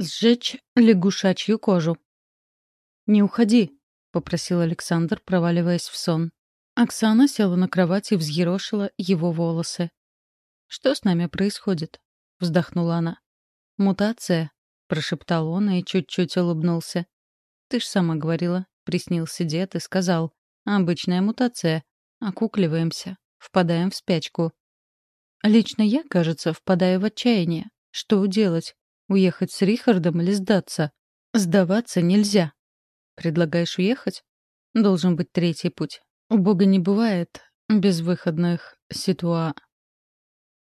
Сжечь лягушачью кожу. «Не уходи», — попросил Александр, проваливаясь в сон. Оксана села на кровать и взъерошила его волосы. «Что с нами происходит?» — вздохнула она. «Мутация», — прошептал он и чуть-чуть улыбнулся. «Ты ж сама говорила, приснился дед и сказал. Обычная мутация. Окукливаемся, впадаем в спячку. Лично я, кажется, впадаю в отчаяние. Что делать? Уехать с Рихардом или сдаться? Сдаваться нельзя. Предлагаешь уехать? Должен быть третий путь. У Бога не бывает безвыходных ситуа...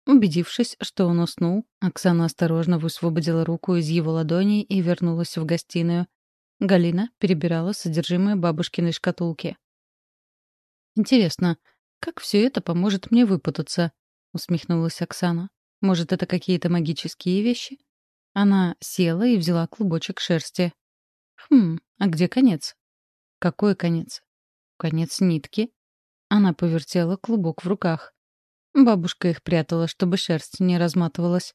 Убедившись, что он уснул, Оксана осторожно высвободила руку из его ладони и вернулась в гостиную. Галина перебирала содержимое бабушкиной шкатулки. «Интересно, как все это поможет мне выпутаться?» — усмехнулась Оксана. «Может, это какие-то магические вещи?» Она села и взяла клубочек шерсти. «Хм, а где конец?» «Какой конец?» «Конец нитки». Она повертела клубок в руках. Бабушка их прятала, чтобы шерсть не разматывалась.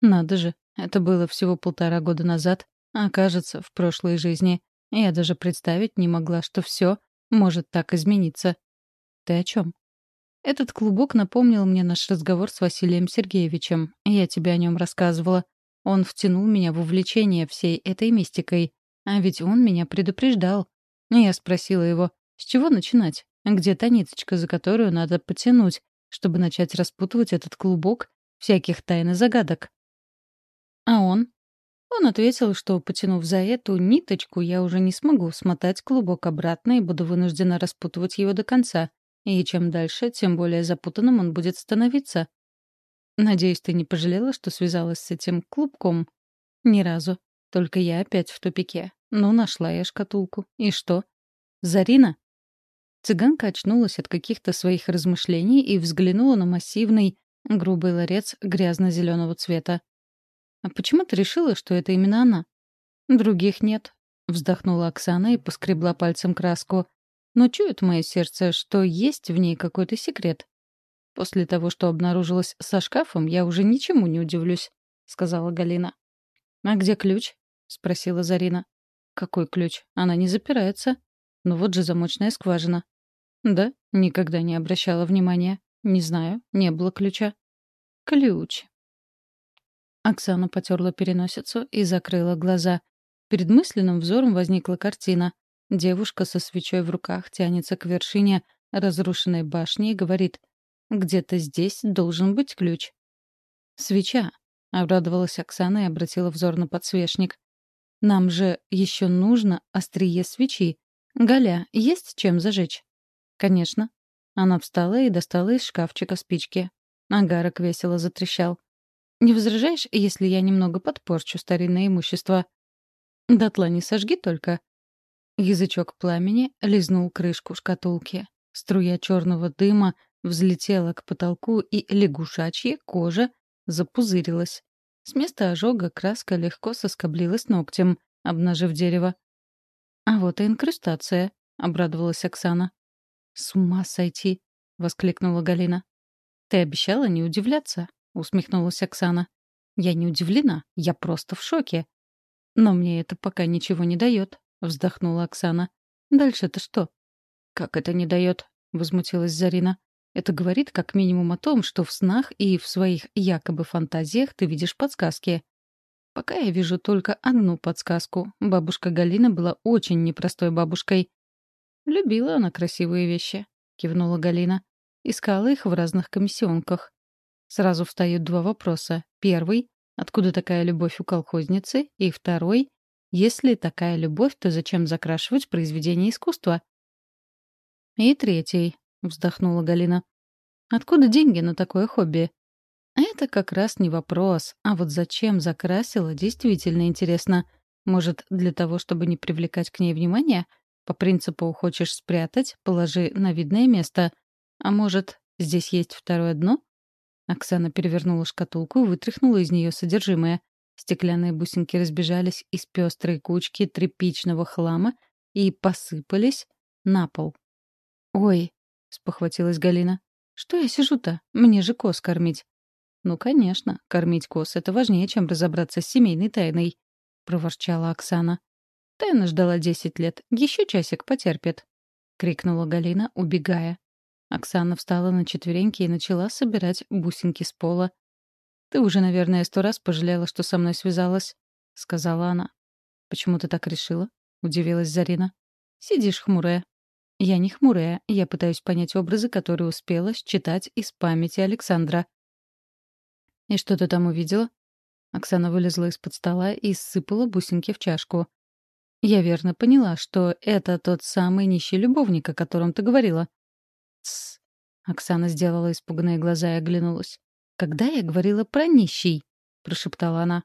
Надо же, это было всего полтора года назад, а кажется, в прошлой жизни. Я даже представить не могла, что все может так измениться. Ты о чем? Этот клубок напомнил мне наш разговор с Василием Сергеевичем. Я тебе о нем рассказывала. Он втянул меня в увлечение всей этой мистикой. А ведь он меня предупреждал. Я спросила его, с чего начинать? Где та ниточка, за которую надо потянуть, чтобы начать распутывать этот клубок всяких тайн и загадок? А он? Он ответил, что, потянув за эту ниточку, я уже не смогу смотать клубок обратно и буду вынуждена распутывать его до конца. И чем дальше, тем более запутанным он будет становиться. Надеюсь, ты не пожалела, что связалась с этим клубком? Ни разу. Только я опять в тупике. Ну, нашла я шкатулку. И что? Зарина? Цыганка очнулась от каких-то своих размышлений и взглянула на массивный, грубый ларец грязно-зеленого цвета. «А почему ты решила, что это именно она?» «Других нет», — вздохнула Оксана и поскребла пальцем краску. «Но чует мое сердце, что есть в ней какой-то секрет. После того, что обнаружилось со шкафом, я уже ничему не удивлюсь», — сказала Галина. «А где ключ?» — спросила Зарина. «Какой ключ? Она не запирается. Ну вот же замочная скважина». «Да, никогда не обращала внимания. Не знаю, не было ключа». «Ключ». Оксана потерла переносицу и закрыла глаза. Перед мысленным взором возникла картина. Девушка со свечой в руках тянется к вершине разрушенной башни и говорит где-то здесь должен быть ключ. «Свеча», — обрадовалась Оксана и обратила взор на подсвечник. «Нам же еще нужно острие свечи. Галя, есть чем зажечь?» «Конечно». Она встала и достала из шкафчика спички. Агарок весело затрещал. «Не возражаешь, если я немного подпорчу старинное имущество?» «Дотла не сожги только». Язычок пламени лизнул крышку шкатулки. Струя черного дыма взлетела к потолку, и лягушачья кожа запузырилась. С места ожога краска легко соскоблилась ногтем, обнажив дерево. «А вот и инкрустация», — обрадовалась Оксана. «С ума сойти!» — воскликнула Галина. «Ты обещала не удивляться», — усмехнулась Оксана. «Я не удивлена, я просто в шоке». «Но мне это пока ничего не дает», — вздохнула Оксана. «Дальше-то что?» «Как это не дает?» — возмутилась Зарина. Это говорит как минимум о том, что в снах и в своих якобы фантазиях ты видишь подсказки. Пока я вижу только одну подсказку. Бабушка Галина была очень непростой бабушкой. «Любила она красивые вещи», — кивнула Галина. Искала их в разных комиссионках. Сразу встают два вопроса. Первый — откуда такая любовь у колхозницы? И второй — если такая любовь, то зачем закрашивать произведение искусства? И третий — вздохнула Галина. «Откуда деньги на такое хобби?» «Это как раз не вопрос. А вот зачем закрасила, действительно интересно. Может, для того, чтобы не привлекать к ней внимания? По принципу «хочешь спрятать, положи на видное место». А может, здесь есть второе дно?» Оксана перевернула шкатулку и вытряхнула из нее содержимое. Стеклянные бусинки разбежались из пестрой кучки тряпичного хлама и посыпались на пол. «Ой!» — спохватилась Галина. «Что я сижу-то? Мне же коз кормить». «Ну, конечно, кормить коз — это важнее, чем разобраться с семейной тайной». проворчала Оксана. Тайна ждала десять лет. Еще часик потерпит. Крикнула Галина, убегая. Оксана встала на четвереньки и начала собирать бусинки с пола. «Ты уже, наверное, сто раз пожалела, что со мной связалась», — сказала она. «Почему ты так решила?» — удивилась Зарина. «Сидишь хмурая». «Я не хмурая. Я пытаюсь понять образы, которые успела считать из памяти Александра». «И что ты там увидела?» Оксана вылезла из-под стола и сыпала бусинки в чашку. «Я верно поняла, что это тот самый нищий любовник, о котором ты говорила». «Тссс». Оксана сделала испуганные глаза и оглянулась. «Когда я говорила про нищий?» — прошептала она.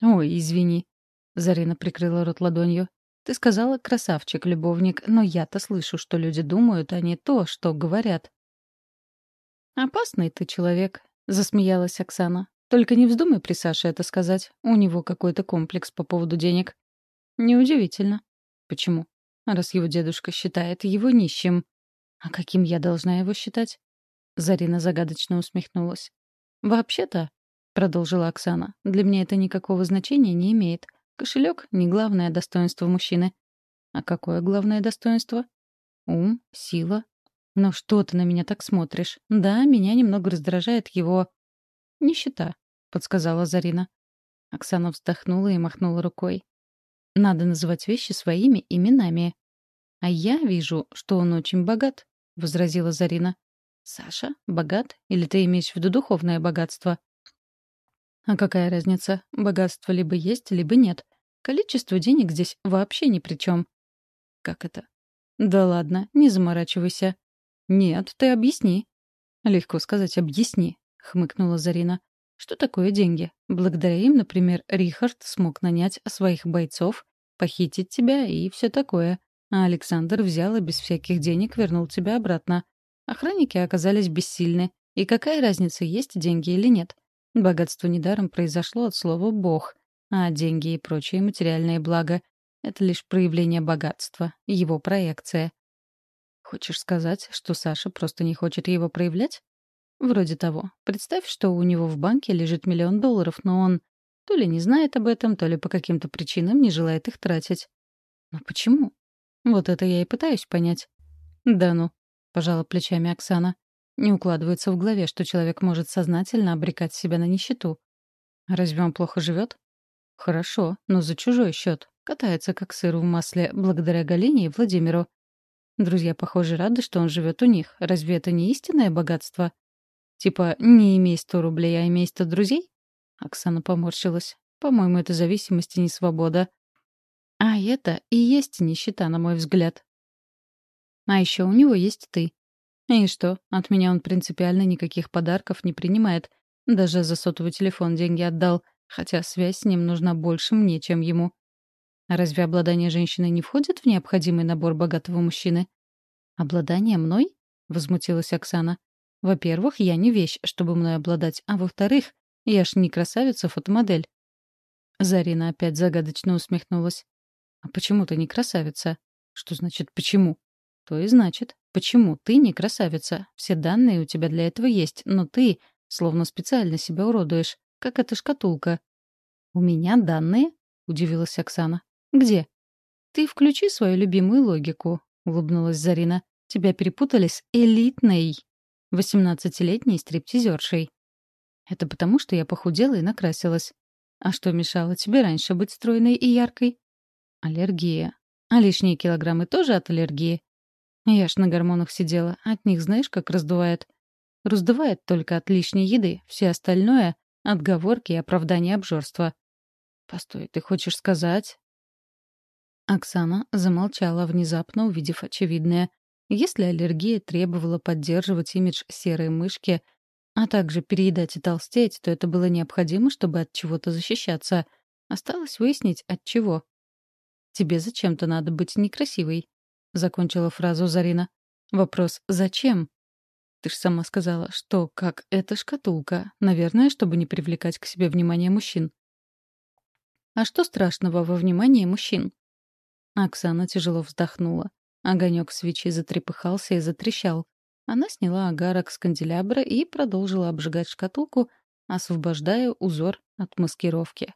«Ой, извини». Зарина прикрыла рот ладонью. «Ты сказала красавчик-любовник, но я-то слышу, что люди думают, а не то, что говорят». «Опасный ты человек», — засмеялась Оксана. «Только не вздумай при Саше это сказать. У него какой-то комплекс по поводу денег». «Неудивительно». «Почему?» «Раз его дедушка считает его нищим». «А каким я должна его считать?» Зарина загадочно усмехнулась. «Вообще-то», — продолжила Оксана, — «для меня это никакого значения не имеет. Кошелек — не главное достоинство мужчины». «А какое главное достоинство?» «Ум, сила». «Но что ты на меня так смотришь? Да, меня немного раздражает его...» «Нищета», — подсказала Зарина. Оксана вздохнула и махнула рукой. «Надо называть вещи своими именами». «А я вижу, что он очень богат», — возразила Зарина. Саша богат? Или ты имеешь в виду духовное богатство? А какая разница? Богатство либо есть, либо нет. Количество денег здесь вообще ни при чем. Как это? Да ладно, не заморачивайся. Нет, ты объясни. Легко сказать «объясни», — хмыкнула Зарина. Что такое деньги? Благодаря им, например, Рихард смог нанять своих бойцов, похитить тебя и все такое. А Александр взял и без всяких денег вернул тебя обратно. Охранники оказались бессильны. И какая разница, есть деньги или нет? Богатство недаром произошло от слова «бог», а деньги и прочие материальные блага — это лишь проявление богатства, его проекция. Хочешь сказать, что Саша просто не хочет его проявлять? Вроде того. Представь, что у него в банке лежит миллион долларов, но он то ли не знает об этом, то ли по каким-то причинам не желает их тратить. Но почему? Вот это я и пытаюсь понять. Да ну, пожала плечами Оксана. Не укладывается в голове, что человек может сознательно обрекать себя на нищету. Разве он плохо живет? Хорошо, но за чужой счет. Катается как сыр в масле благодаря Галине и Владимиру. Друзья, похоже, рады, что он живет у них. Разве это не истинное богатство? Типа, не имей сто рублей, а имей сто друзей? Оксана поморщилась. По-моему, это зависимость и не свобода. А это и есть нищета, на мой взгляд. А еще у него есть ты. И что, от меня он принципиально никаких подарков не принимает. Даже за сотовый телефон деньги отдал, хотя связь с ним нужна больше мне, чем ему. Разве обладание женщиной не входит в необходимый набор богатого мужчины? «Обладание мной?» — возмутилась Оксана. «Во-первых, я не вещь, чтобы мной обладать, а во-вторых, я ж не красавица-фотомодель». Зарина опять загадочно усмехнулась. «А почему ты не красавица?» «Что значит «почему»?» То и значит, почему ты не красавица? Все данные у тебя для этого есть, но ты словно специально себя уродуешь, как эта шкатулка. «У меня данные?» — удивилась Оксана. «Где?» «Ты включи свою любимую логику», — улыбнулась Зарина. «Тебя перепутали с элитной, восемнадцатилетней стриптизершей». «Это потому, что я похудела и накрасилась. А что мешало тебе раньше быть стройной и яркой?» «Аллергия. А лишние килограммы тоже от аллергии?» Я ж на гормонах сидела. От них знаешь, как раздувает? Раздувает только от лишней еды. Все остальное — отговорки и оправдания обжорства. Постой, ты хочешь сказать? Оксана замолчала, внезапно увидев очевидное. Если аллергия требовала поддерживать имидж серой мышки, а также переедать и толстеть, то это было необходимо, чтобы от чего-то защищаться. Осталось выяснить, от чего. Тебе зачем-то надо быть некрасивой закончила фразу Зарина. Вопрос «Зачем?» Ты ж сама сказала, что как эта шкатулка, наверное, чтобы не привлекать к себе внимание мужчин. А что страшного во внимании мужчин? Оксана тяжело вздохнула. Огонек свечи затрепыхался и затрещал. Она сняла агарок с канделябра и продолжила обжигать шкатулку, освобождая узор от маскировки.